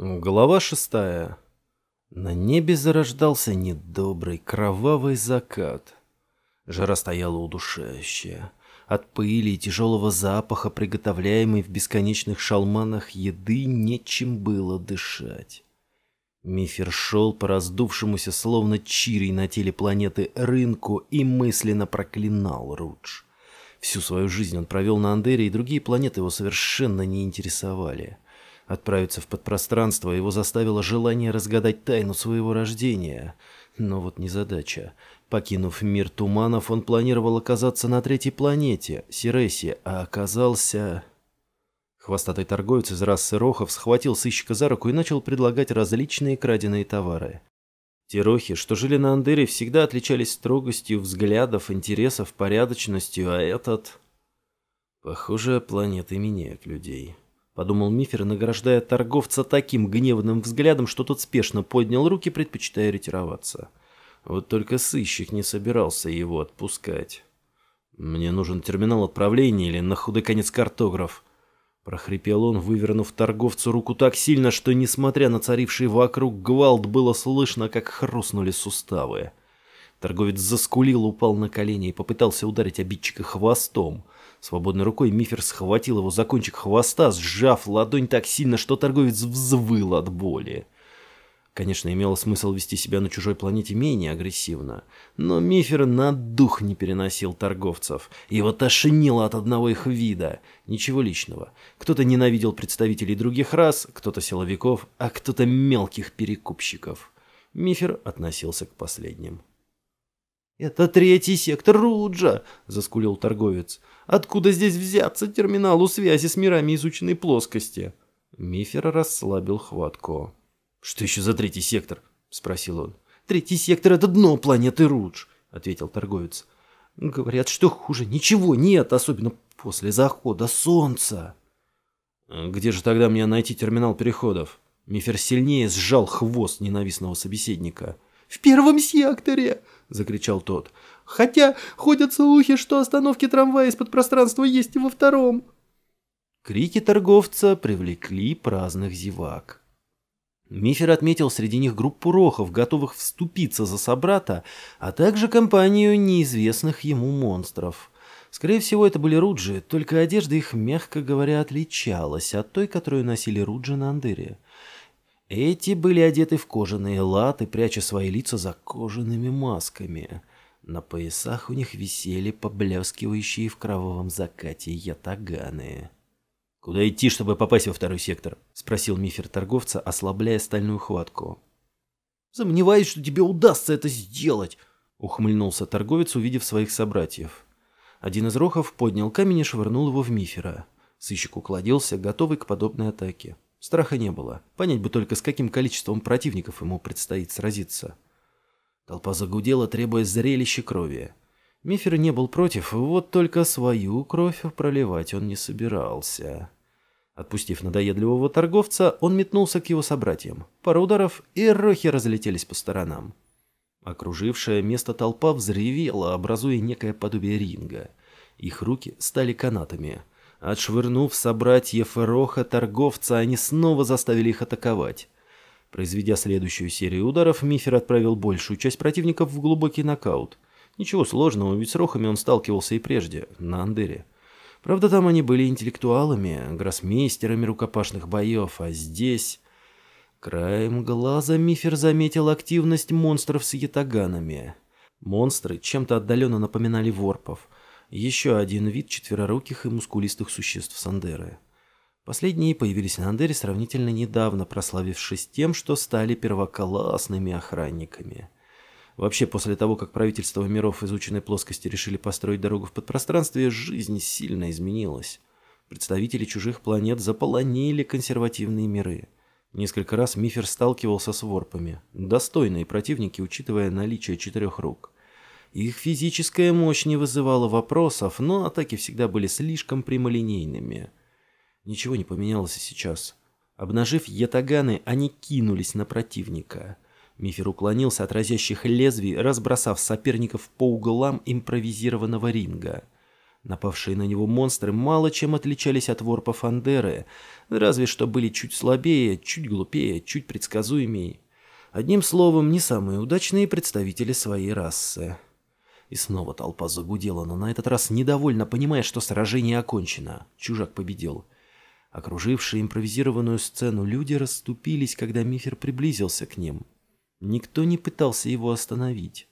Глава шестая. На небе зарождался недобрый кровавый закат. Жара стояла удушающая. От пыли и тяжелого запаха, приготовляемой в бесконечных шалманах еды, нечем было дышать. Мифер шел по раздувшемуся, словно чирий на теле планеты, рынку и мысленно проклинал Рудж. Всю свою жизнь он провел на Андере, и другие планеты его совершенно не интересовали. Отправиться в подпространство его заставило желание разгадать тайну своего рождения. Но вот незадача. Покинув мир туманов, он планировал оказаться на третьей планете, Сиресе, а оказался... Хвостатый торговец из расы Рохов схватил сыщика за руку и начал предлагать различные краденые товары. Те Рохи, что жили на Андере, всегда отличались строгостью взглядов, интересов, порядочностью, а этот... Похоже, планеты меняют людей подумал Мифер, награждая торговца таким гневным взглядом, что тот спешно поднял руки, предпочитая ретироваться. Вот только сыщик не собирался его отпускать. «Мне нужен терминал отправления или на худой конец картограф», Прохрипел он, вывернув торговцу руку так сильно, что, несмотря на царивший вокруг гвалт, было слышно, как хрустнули суставы. Торговец заскулил, упал на колени и попытался ударить обидчика хвостом. Свободной рукой Мифер схватил его за кончик хвоста, сжав ладонь так сильно, что торговец взвыл от боли. Конечно, имело смысл вести себя на чужой планете менее агрессивно, но Мифер на дух не переносил торговцев. Его тошнило от одного их вида. Ничего личного. Кто-то ненавидел представителей других рас, кто-то силовиков, а кто-то мелких перекупщиков. Мифер относился к последним. «Это третий сектор Руджа!» — заскулил торговец. «Откуда здесь взяться терминалу связи с мирами изученной плоскости?» Мифер расслабил хватку. «Что еще за третий сектор?» — спросил он. «Третий сектор — это дно планеты Рудж», — ответил торговец. «Говорят, что хуже ничего нет, особенно после захода солнца». «Где же тогда мне найти терминал переходов?» Мифер сильнее сжал хвост ненавистного собеседника. «В первом секторе!» — закричал тот. «Хотя ходят слухи, что остановки трамвая из-под пространства есть и во втором». Крики торговца привлекли праздных зевак. Мифер отметил среди них группу рохов, готовых вступиться за собрата, а также компанию неизвестных ему монстров. Скорее всего, это были руджи, только одежда их, мягко говоря, отличалась от той, которую носили руджи на Андере. Эти были одеты в кожаные латы, пряча свои лица за кожаными масками. На поясах у них висели поблескивающие в кровавом закате ятаганы. «Куда идти, чтобы попасть во второй сектор?» — спросил Мифер торговца, ослабляя стальную хватку. «Сомневаюсь, что тебе удастся это сделать!» — ухмыльнулся торговец, увидев своих собратьев. Один из рохов поднял камень и швырнул его в Мифера. Сыщик укладился, готовый к подобной атаке. Страха не было. Понять бы только, с каким количеством противников ему предстоит сразиться. Толпа загудела, требуя зрелища крови. Мифер не был против, вот только свою кровь проливать он не собирался. Отпустив надоедливого торговца, он метнулся к его собратьям. Пара ударов, и рохи разлетелись по сторонам. Окружившая место толпа взревела, образуя некое подобие ринга. Их руки стали канатами — Отшвырнув собратьев Роха торговца, они снова заставили их атаковать. Произведя следующую серию ударов, Мифер отправил большую часть противников в глубокий нокаут. Ничего сложного, ведь с Рохами он сталкивался и прежде, на Андере. Правда, там они были интеллектуалами, гроссмейстерами рукопашных боев, а здесь... Краем глаза Мифер заметил активность монстров с ятаганами. Монстры чем-то отдаленно напоминали ворпов — еще один вид четвероруких и мускулистых существ Сандеры. Последние появились на Андере сравнительно недавно, прославившись тем, что стали первоклассными охранниками. Вообще, после того, как правительство миров изученной плоскости решили построить дорогу в подпространстве, жизнь сильно изменилась. Представители чужих планет заполонили консервативные миры. Несколько раз Мифер сталкивался с ворпами. Достойные противники, учитывая наличие четырех рук. Их физическая мощь не вызывала вопросов, но атаки всегда были слишком прямолинейными. Ничего не поменялось и сейчас. Обнажив ятаганы, они кинулись на противника. Мифер уклонился от разящих лезвий, разбросав соперников по углам импровизированного ринга. Напавшие на него монстры мало чем отличались от ворпов Андеры, разве что были чуть слабее, чуть глупее, чуть предсказуемее. Одним словом, не самые удачные представители своей расы. И снова толпа загудела, но на этот раз недовольно, понимая, что сражение окончено. Чужак победил. Окружившие импровизированную сцену люди расступились, когда Мифер приблизился к ним. Никто не пытался его остановить.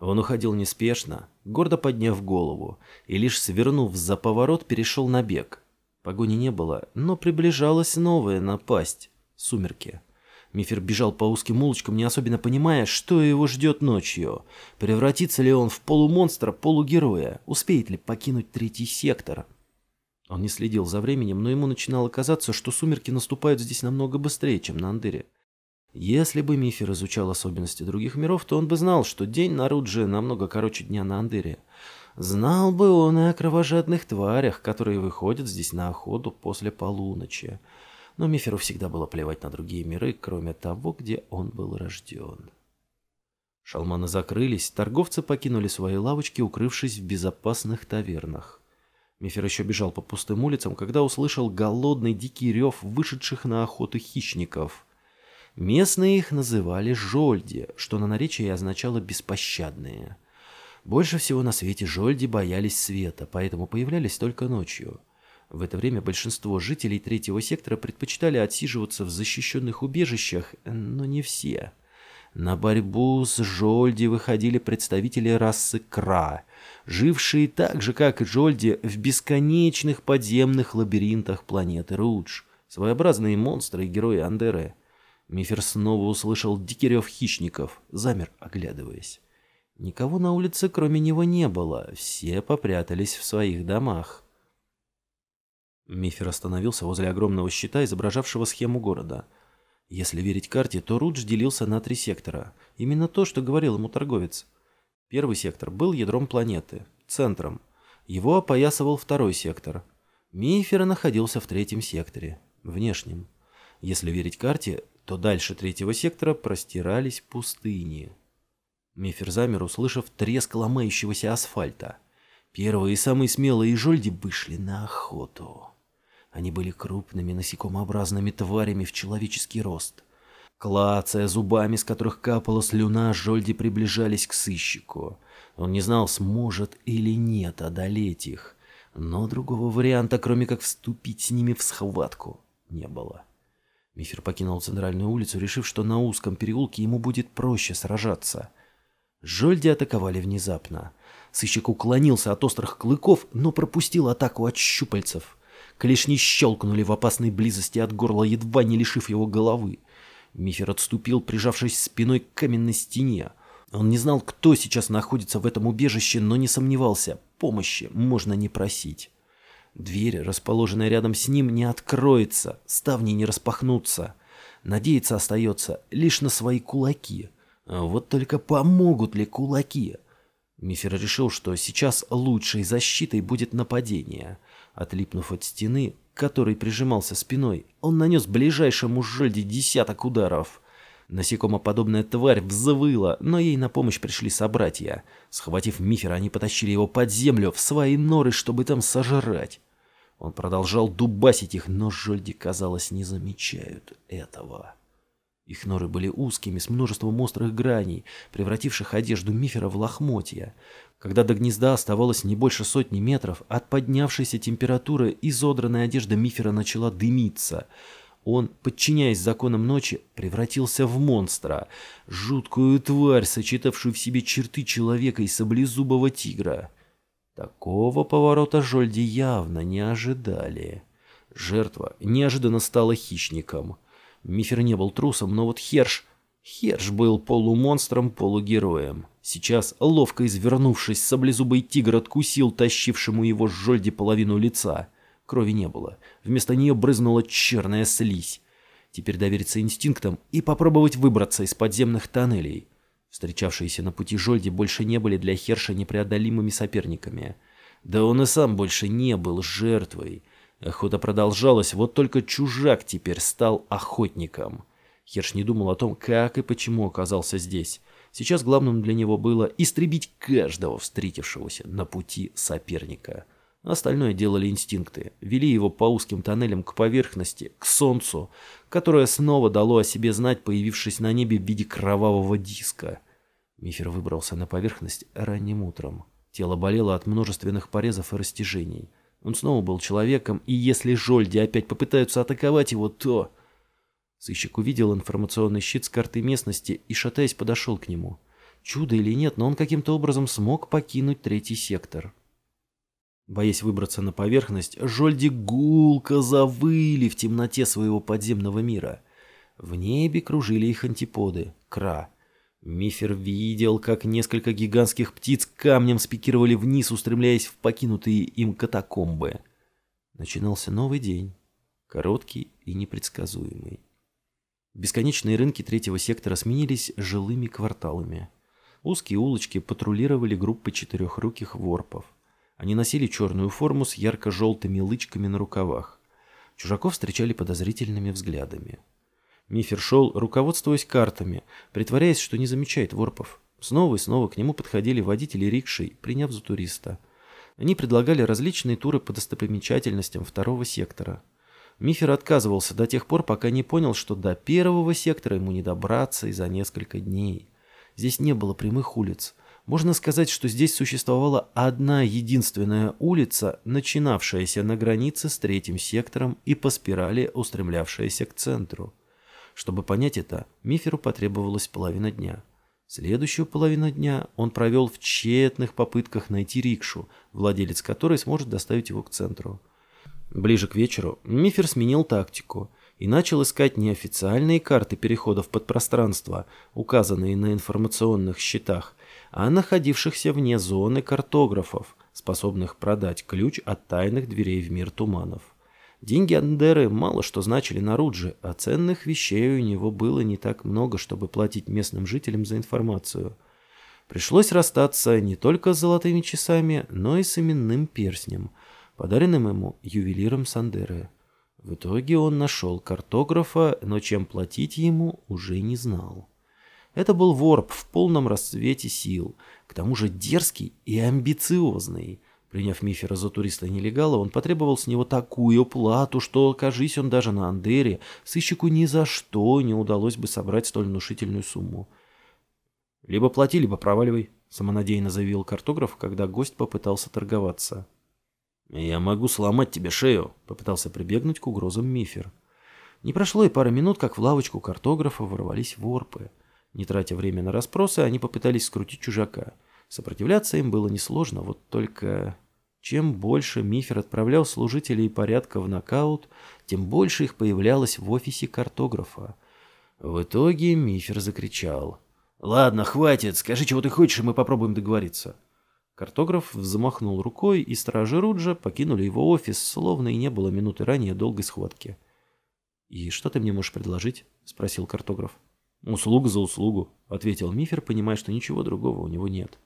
Он уходил неспешно, гордо подняв голову, и лишь свернув за поворот, перешел на бег. Погони не было, но приближалась новая напасть — сумерки. Мифер бежал по узким улочкам, не особенно понимая, что его ждет ночью. Превратится ли он в полумонстра, полугероя? Успеет ли покинуть третий сектор? Он не следил за временем, но ему начинало казаться, что сумерки наступают здесь намного быстрее, чем на Андере. Если бы Мифер изучал особенности других миров, то он бы знал, что день на Рудже намного короче дня на Андере. Знал бы он и о кровожадных тварях, которые выходят здесь на охоту после полуночи. Но Миферу всегда было плевать на другие миры, кроме того, где он был рожден. Шалманы закрылись, торговцы покинули свои лавочки, укрывшись в безопасных тавернах. Мифер еще бежал по пустым улицам, когда услышал голодный дикий рев вышедших на охоту хищников – Местные их называли жольди, что на наречии означало «беспощадные». Больше всего на свете жольди боялись света, поэтому появлялись только ночью. В это время большинство жителей третьего сектора предпочитали отсиживаться в защищенных убежищах, но не все. На борьбу с Жольди выходили представители расы Кра, жившие так же, как и Жольди, в бесконечных подземных лабиринтах планеты Рудж, своеобразные монстры и герои Андеры. Мифер снова услышал дикий рев хищников, замер, оглядываясь. Никого на улице кроме него не было, все попрятались в своих домах. Мифер остановился возле огромного щита, изображавшего схему города. Если верить карте, то Рудж делился на три сектора. Именно то, что говорил ему торговец. Первый сектор был ядром планеты, центром. Его опоясывал второй сектор. Мифер находился в третьем секторе, внешнем. Если верить карте, то дальше третьего сектора простирались пустыни. Мефер замер, услышав треск ломающегося асфальта. Первые и самые смелые жольди вышли на охоту. Они были крупными насекомообразными тварями в человеческий рост. Клацая зубами, с которых капала слюна, жольди приближались к сыщику. Он не знал, сможет или нет одолеть их. Но другого варианта, кроме как вступить с ними в схватку, не было. Мифер покинул центральную улицу, решив, что на узком переулке ему будет проще сражаться. Жольди атаковали внезапно. Сыщик уклонился от острых клыков, но пропустил атаку от щупальцев. Клешни щелкнули в опасной близости от горла, едва не лишив его головы. Мифер отступил, прижавшись спиной к каменной стене. Он не знал, кто сейчас находится в этом убежище, но не сомневался, помощи можно не просить. Дверь, расположенная рядом с ним, не откроется, ставни не распахнутся. Надеяться остается лишь на свои кулаки. Вот только помогут ли кулаки? Мифер решил, что сейчас лучшей защитой будет нападение. Отлипнув от стены, к которой прижимался спиной, он нанес ближайшему жольде десяток ударов. Насекомоподобная тварь взвыла, но ей на помощь пришли собратья. Схватив Мифера, они потащили его под землю, в свои норы, чтобы там сожрать. Он продолжал дубасить их, но жольди, казалось, не замечают этого. Их норы были узкими, с множеством острых граней, превративших одежду Мифера в лохмотья. Когда до гнезда оставалось не больше сотни метров, от поднявшейся температуры изодранная одежда Мифера начала дымиться — он, подчиняясь законам ночи, превратился в монстра, жуткую тварь, сочетавшую в себе черты человека и саблезубого тигра. Такого поворота Жольди явно не ожидали. Жертва неожиданно стала хищником. Мифер не был трусом, но вот Херш... Херш был полумонстром, полугероем. Сейчас, ловко извернувшись, саблезубый тигр откусил тащившему его Жольди половину лица — Крови не было. Вместо нее брызнула черная слизь. Теперь довериться инстинктам и попробовать выбраться из подземных тоннелей. Встречавшиеся на пути Жольди больше не были для Херша непреодолимыми соперниками. Да он и сам больше не был жертвой. Охота продолжалась, вот только чужак теперь стал охотником. Херш не думал о том, как и почему оказался здесь. Сейчас главным для него было истребить каждого встретившегося на пути соперника. Остальное делали инстинкты, вели его по узким тоннелям к поверхности, к солнцу, которое снова дало о себе знать, появившись на небе в виде кровавого диска. Мифер выбрался на поверхность ранним утром. Тело болело от множественных порезов и растяжений. Он снова был человеком, и если Жольди опять попытаются атаковать его, то... Сыщик увидел информационный щит с картой местности и, шатаясь, подошел к нему. Чудо или нет, но он каким-то образом смог покинуть третий сектор. Боясь выбраться на поверхность, Жольди гулко завыли в темноте своего подземного мира. В небе кружили их антиподы — Кра. Мифер видел, как несколько гигантских птиц камнем спикировали вниз, устремляясь в покинутые им катакомбы. Начинался новый день, короткий и непредсказуемый. Бесконечные рынки третьего сектора сменились жилыми кварталами. Узкие улочки патрулировали группы четырехруких ворпов. Они носили черную форму с ярко-желтыми лычками на рукавах. Чужаков встречали подозрительными взглядами. Мифер шел, руководствуясь картами, притворяясь, что не замечает ворпов. Снова и снова к нему подходили водители рикшей, приняв за туриста. Они предлагали различные туры по достопримечательностям второго сектора. Мифер отказывался до тех пор, пока не понял, что до первого сектора ему не добраться и за несколько дней. Здесь не было прямых улиц. Можно сказать, что здесь существовала одна единственная улица, начинавшаяся на границе с третьим сектором и по спирали устремлявшаяся к центру. Чтобы понять это, Миферу потребовалась половина дня. Следующую половину дня он провел в тщетных попытках найти рикшу, владелец которой сможет доставить его к центру. Ближе к вечеру Мифер сменил тактику и начал искать неофициальные карты переходов под пространство, указанные на информационных счетах, а находившихся вне зоны картографов, способных продать ключ от тайных дверей в мир туманов. Деньги Андеры мало что значили на Рудже, а ценных вещей у него было не так много, чтобы платить местным жителям за информацию. Пришлось расстаться не только с золотыми часами, но и с именным перстнем, подаренным ему ювелиром Сандеры. В итоге он нашел картографа, но чем платить ему уже не знал. Это был ворп в полном расцвете сил, к тому же дерзкий и амбициозный. Приняв Мифера за туриста-нелегала, он потребовал с него такую плату, что, кажись, он даже на Андере, сыщику ни за что не удалось бы собрать столь внушительную сумму. «Либо плати, либо проваливай», — самонадеянно заявил картограф, когда гость попытался торговаться. «Я могу сломать тебе шею», — попытался прибегнуть к угрозам Мифер. Не прошло и пары минут, как в лавочку картографа ворвались ворпы. Не тратя время на расспросы, они попытались скрутить чужака. Сопротивляться им было несложно, вот только... Чем больше Мифер отправлял служителей порядка в нокаут, тем больше их появлялось в офисе картографа. В итоге Мифер закричал. «Ладно, хватит, скажи, чего ты хочешь, и мы попробуем договориться». Картограф взмахнул рукой, и стражи Руджа покинули его офис, словно и не было минуты ранее долгой схватки. «И что ты мне можешь предложить?» — спросил картограф. «Услуга за услугу», — ответил Мифер, понимая, что ничего другого у него нет.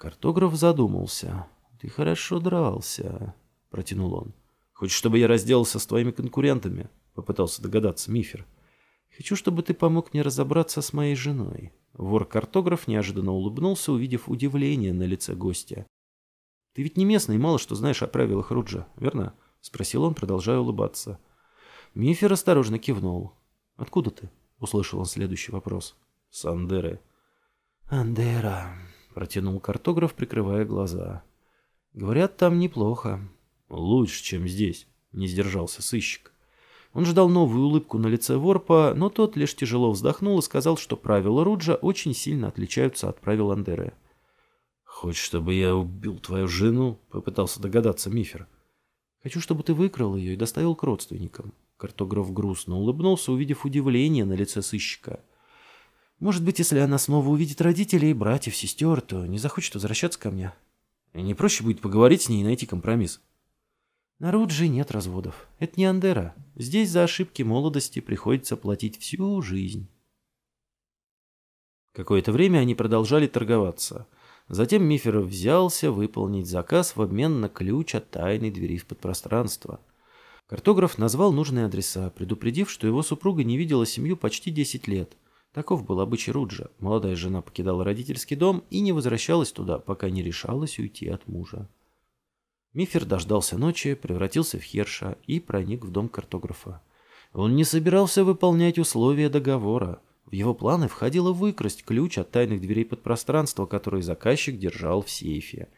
Картограф задумался. «Ты хорошо дрался», — протянул он. «Хочешь, чтобы я разделался с твоими конкурентами?» — попытался догадаться Мифер. «Хочу, чтобы ты помог мне разобраться с моей женой». Вор-картограф неожиданно улыбнулся, увидев удивление на лице гостя. «Ты ведь не местный и мало что знаешь о правилах Руджа, верно?» — спросил он, продолжая улыбаться. Мифер осторожно кивнул. «Откуда ты?» — услышал он следующий вопрос. «С Андеры». «Андера», — протянул картограф, прикрывая глаза. «Говорят, там неплохо». «Лучше, чем здесь», — не сдержался сыщик. Он ждал новую улыбку на лице Ворпа, но тот лишь тяжело вздохнул и сказал, что правила Руджа очень сильно отличаются от правил Андеры. «Хочешь, чтобы я убил твою жену?» — попытался догадаться Мифер. «Хочу, чтобы ты выкрал ее и доставил к родственникам. Картограф грустно улыбнулся, увидев удивление на лице сыщика. «Может быть, если она снова увидит родителей, братьев, сестер, то не захочет возвращаться ко мне. И не проще будет поговорить с ней и найти компромисс». На Руджи нет разводов. Это не Андера. Здесь за ошибки молодости приходится платить всю жизнь. Какое-то время они продолжали торговаться. Затем Миферов взялся выполнить заказ в обмен на ключ от тайной двери в подпространство. Картограф назвал нужные адреса, предупредив, что его супруга не видела семью почти 10 лет. Таков был обычай Руджа. Молодая жена покидала родительский дом и не возвращалась туда, пока не решалась уйти от мужа. Мифер дождался ночи, превратился в Херша и проник в дом картографа. Он не собирался выполнять условия договора. В его планы входило выкрасть ключ от тайных дверей подпространства, который заказчик держал в сейфе.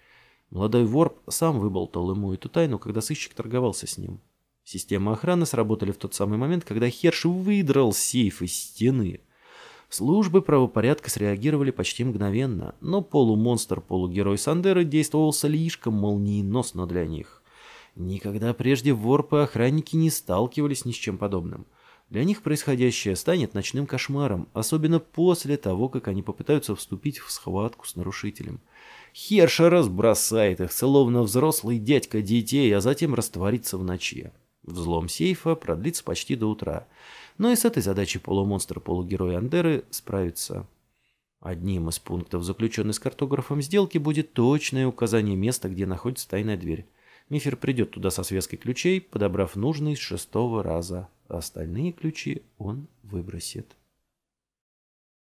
Молодой ворп сам выболтал ему эту тайну, когда сыщик торговался с ним. Системы охраны сработали в тот самый момент, когда Херш выдрал сейф из стены. Службы правопорядка среагировали почти мгновенно, но полумонстр-полугерой Сандеры действовал слишком молниеносно для них. Никогда прежде ворпы-охранники не сталкивались ни с чем подобным. Для них происходящее станет ночным кошмаром, особенно после того, как они попытаются вступить в схватку с нарушителем. Херша разбросает их, словно взрослый дядька детей, а затем растворится в ночи. Взлом сейфа продлится почти до утра. Но и с этой задачей полумонстр-полугерой Андеры справится. Одним из пунктов, заключенной с картографом сделки, будет точное указание места, где находится тайная дверь. Мифер придет туда со связкой ключей, подобрав нужный с шестого раза. Остальные ключи он выбросит.